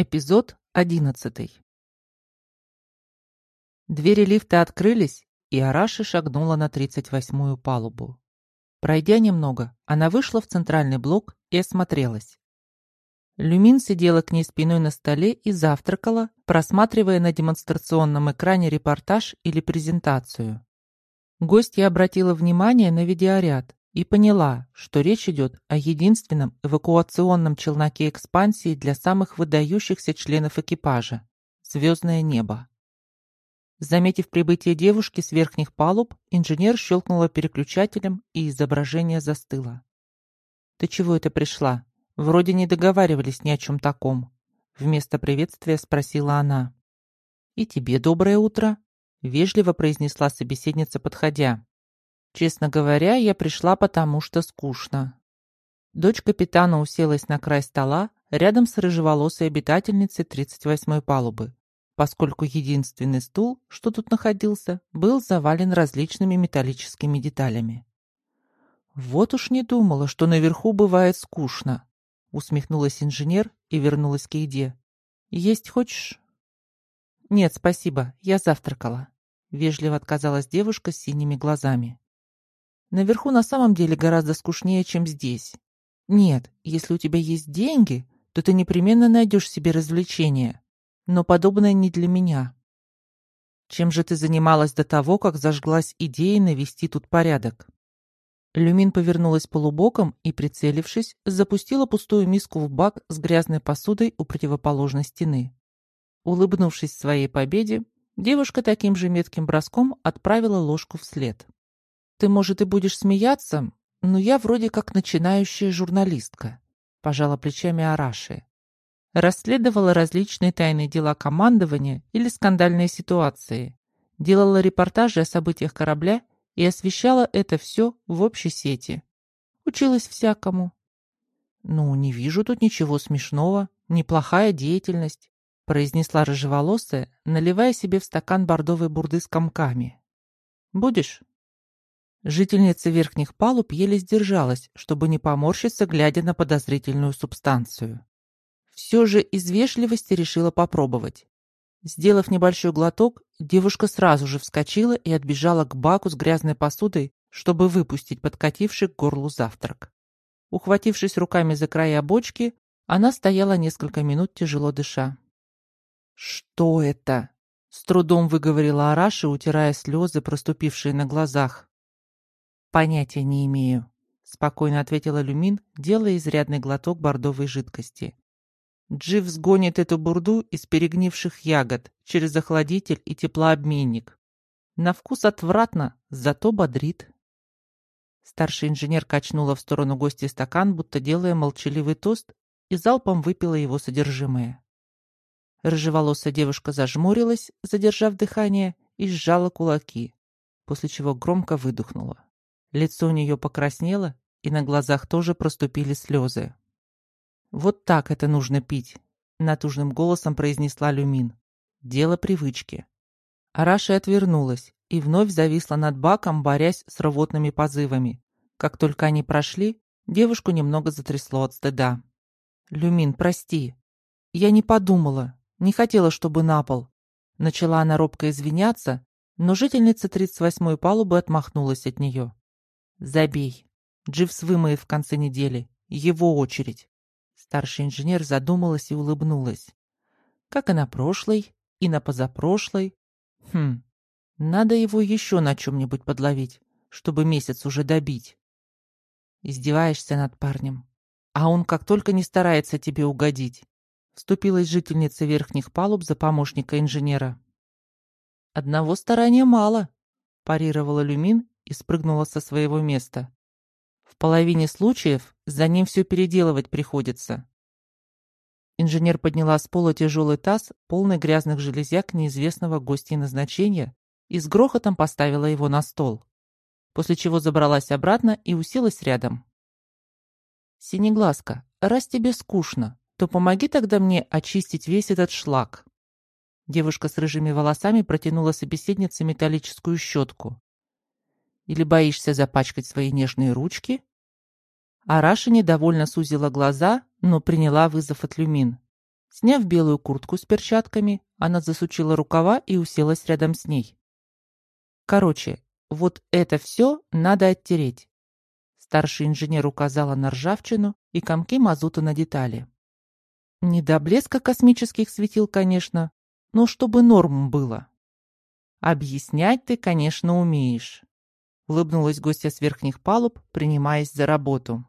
Эпизод одиннадцатый. Двери лифта открылись, и Араши шагнула на тридцать восьмую палубу. Пройдя немного, она вышла в центральный блок и осмотрелась. Люмин сидела к ней спиной на столе и завтракала, просматривая на демонстрационном экране репортаж или презентацию. Гостья обратила внимание на видеоряд, и поняла, что речь идет о единственном эвакуационном челноке экспансии для самых выдающихся членов экипажа – «Звездное небо». Заметив прибытие девушки с верхних палуб, инженер щелкнула переключателем, и изображение застыло. «Ты чего это пришла? Вроде не договаривались ни о чем таком». Вместо приветствия спросила она. «И тебе доброе утро», — вежливо произнесла собеседница, подходя. Честно говоря, я пришла потому, что скучно. Дочь капитана уселась на край стола рядом с рыжеволосой обитательницей 38-й палубы, поскольку единственный стул, что тут находился, был завален различными металлическими деталями. «Вот уж не думала, что наверху бывает скучно», усмехнулась инженер и вернулась к еде. «Есть хочешь?» «Нет, спасибо, я завтракала», вежливо отказалась девушка с синими глазами. Наверху на самом деле гораздо скучнее, чем здесь. Нет, если у тебя есть деньги, то ты непременно найдешь себе развлечение. Но подобное не для меня. Чем же ты занималась до того, как зажглась идеей навести тут порядок? Люмин повернулась полубоком и, прицелившись, запустила пустую миску в бак с грязной посудой у противоположной стены. Улыбнувшись своей победе, девушка таким же метким броском отправила ложку вслед. Ты, может, и будешь смеяться, но я вроде как начинающая журналистка, пожала плечами Араши. Расследовала различные тайные дела командования или скандальные ситуации, делала репортажи о событиях корабля и освещала это все в общей сети. Училась всякому. «Ну, не вижу тут ничего смешного. Неплохая деятельность», произнесла рыжеволосая, наливая себе в стакан бордовой бурды с комками. «Будешь?» Жительница верхних палуб еле сдержалась, чтобы не поморщиться, глядя на подозрительную субстанцию. Все же из вежливости решила попробовать. Сделав небольшой глоток, девушка сразу же вскочила и отбежала к баку с грязной посудой, чтобы выпустить подкативший к горлу завтрак. Ухватившись руками за края бочки, она стояла несколько минут, тяжело дыша. «Что это?» — с трудом выговорила Араша, утирая слезы, проступившие на глазах. «Понятия не имею», — спокойно ответила Люмин, делая изрядный глоток бордовой жидкости. Джив сгонит эту бурду из перегнивших ягод через охладитель и теплообменник. На вкус отвратно, зато бодрит. Старший инженер качнула в сторону гостя стакан, будто делая молчаливый тост, и залпом выпила его содержимое. Рыжеволосая девушка зажмурилась, задержав дыхание, и сжала кулаки, после чего громко выдохнула. Лицо у нее покраснело, и на глазах тоже проступили слезы. «Вот так это нужно пить», — натужным голосом произнесла Люмин. «Дело привычки». Араша отвернулась и вновь зависла над баком, борясь с рвотными позывами. Как только они прошли, девушку немного затрясло от стыда. «Люмин, прости. Я не подумала, не хотела, чтобы на пол». Начала она робко извиняться, но жительница 38-й палубы отмахнулась от нее. Забей. Дживс вымоет в конце недели. Его очередь. Старший инженер задумалась и улыбнулась. Как и на прошлой, и на позапрошлой. Хм, надо его еще на чем-нибудь подловить, чтобы месяц уже добить. Издеваешься над парнем. А он как только не старается тебе угодить. Вступилась жительница верхних палуб за помощника инженера. Одного старания мало, парировала Люмин и спрыгнула со своего места. В половине случаев за ним все переделывать приходится. Инженер подняла с пола тяжелый таз, полный грязных железяк неизвестного гостя назначения, и с грохотом поставила его на стол, после чего забралась обратно и уселась рядом. «Синеглазка, раз тебе скучно, то помоги тогда мне очистить весь этот шлак». Девушка с рыжими волосами протянула собеседнице металлическую щетку. Или боишься запачкать свои нежные ручки?» Араша недовольно сузила глаза, но приняла вызов от Люмин. Сняв белую куртку с перчатками, она засучила рукава и уселась рядом с ней. Короче, вот это все надо оттереть. Старший инженер указала на ржавчину и комки мазута на детали. Не до блеска космических светил, конечно, но чтобы норм было. Объяснять ты, конечно, умеешь. Улыбнулась гостья с верхних палуб, принимаясь за работу.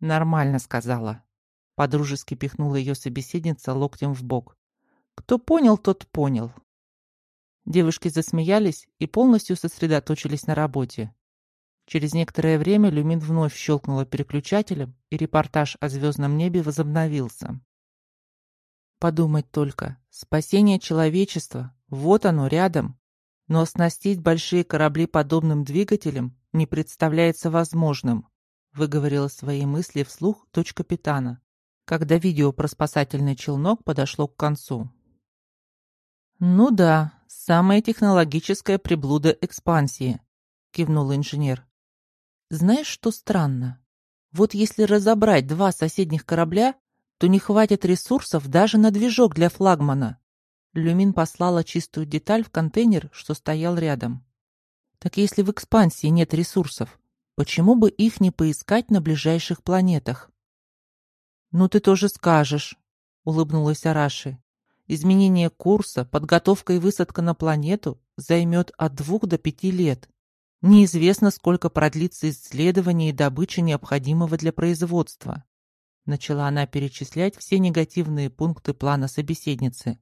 Нормально сказала. Подружески пихнула ее собеседница локтем в бок. Кто понял, тот понял. Девушки засмеялись и полностью сосредоточились на работе. Через некоторое время Люмин вновь щелкнула переключателем, и репортаж о звездном небе возобновился. Подумать только, спасение человечества, вот оно рядом. Но оснастить большие корабли подобным двигателем не представляется возможным, выговорила свои мысли вслух дочь капитана, когда видео про спасательный челнок подошло к концу. «Ну да, самая технологическая приблуда экспансии», — кивнул инженер. «Знаешь, что странно? Вот если разобрать два соседних корабля, то не хватит ресурсов даже на движок для флагмана». Люмин послала чистую деталь в контейнер, что стоял рядом. «Так если в экспансии нет ресурсов, почему бы их не поискать на ближайших планетах?» «Ну ты тоже скажешь», — улыбнулась Араши. «Изменение курса, подготовка и высадка на планету займет от двух до пяти лет. Неизвестно, сколько продлится исследование и добыча необходимого для производства». Начала она перечислять все негативные пункты плана собеседницы.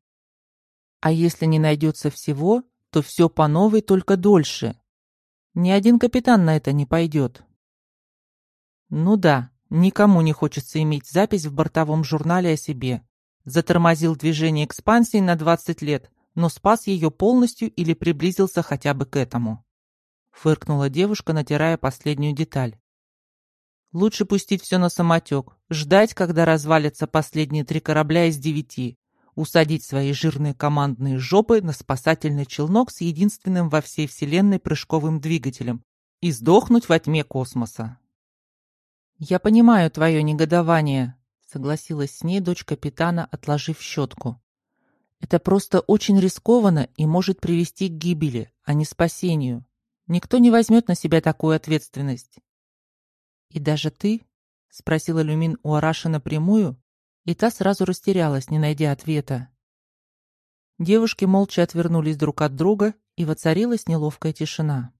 «А если не найдется всего, то все по новой, только дольше. Ни один капитан на это не пойдет». «Ну да, Никому не хочется иметь запись в бортовом журнале о себе. Затормозил движение экспансии на 20 лет, но спас ее полностью или приблизился хотя бы к этому. Фыркнула девушка, натирая последнюю деталь. Лучше пустить все на самотек, ждать, когда развалятся последние три корабля из девяти, усадить свои жирные командные жопы на спасательный челнок с единственным во всей вселенной прыжковым двигателем и сдохнуть во тьме космоса. «Я понимаю твое негодование», — согласилась с ней дочь капитана, отложив щетку. «Это просто очень рискованно и может привести к гибели, а не спасению. Никто не возьмет на себя такую ответственность». «И даже ты?» — спросила Люмин у Араши напрямую, и та сразу растерялась, не найдя ответа. Девушки молча отвернулись друг от друга, и воцарилась неловкая тишина.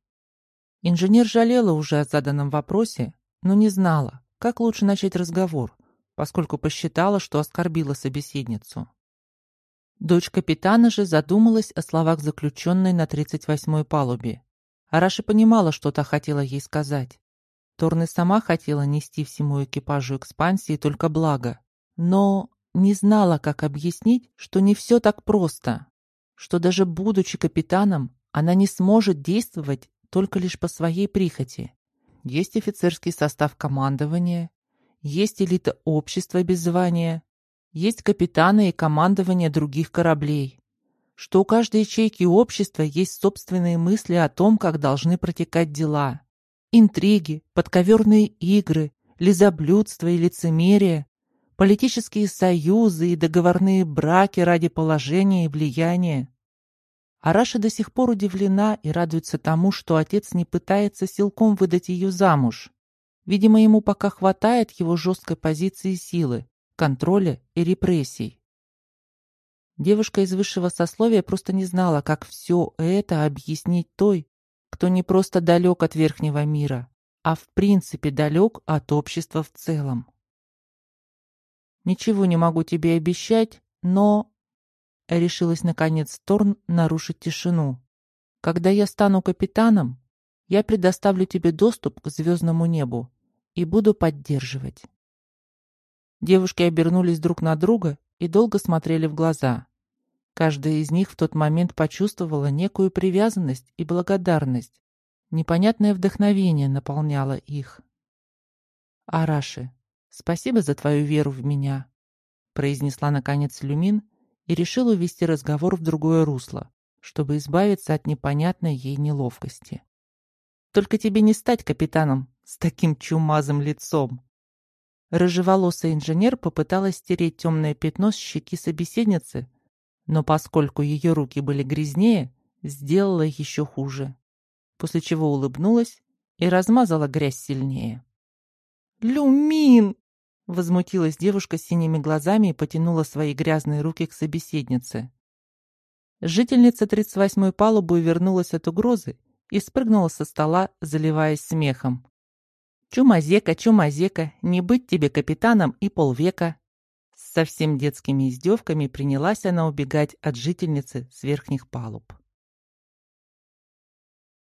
Инженер жалела уже о заданном вопросе, но не знала, как лучше начать разговор, поскольку посчитала, что оскорбила собеседницу. Дочь капитана же задумалась о словах заключенной на 38-й палубе. Араша понимала, что та хотела ей сказать. Торны сама хотела нести всему экипажу экспансии только благо, но не знала, как объяснить, что не все так просто, что даже будучи капитаном, она не сможет действовать только лишь по своей прихоти есть офицерский состав командования, есть элита общества без звания, есть капитаны и командование других кораблей, что у каждой ячейки общества есть собственные мысли о том, как должны протекать дела. Интриги, подковерные игры, лизоблюдство и лицемерие, политические союзы и договорные браки ради положения и влияния. Араша до сих пор удивлена и радуется тому, что отец не пытается силком выдать ее замуж. Видимо, ему пока хватает его жесткой позиции силы, контроля и репрессий. Девушка из высшего сословия просто не знала, как все это объяснить той, кто не просто далек от верхнего мира, а в принципе далек от общества в целом. «Ничего не могу тебе обещать, но решилась наконец Торн нарушить тишину. «Когда я стану капитаном, я предоставлю тебе доступ к звездному небу и буду поддерживать». Девушки обернулись друг на друга и долго смотрели в глаза. Каждая из них в тот момент почувствовала некую привязанность и благодарность. Непонятное вдохновение наполняло их. «Араши, спасибо за твою веру в меня», произнесла наконец Люмин, и решил увести разговор в другое русло, чтобы избавиться от непонятной ей неловкости. «Только тебе не стать капитаном с таким чумазым лицом!» Рыжеволосый инженер попыталась стереть темное пятно с щеки собеседницы, но поскольку ее руки были грязнее, сделала еще хуже, после чего улыбнулась и размазала грязь сильнее. «Люмин!» — возмутилась девушка с синими глазами и потянула свои грязные руки к собеседнице. Жительница 38-й палубы вернулась от угрозы и спрыгнула со стола, заливаясь смехом. «Чумазека, чумазека, не быть тебе капитаном и полвека!» С совсем детскими издевками принялась она убегать от жительницы с верхних палуб.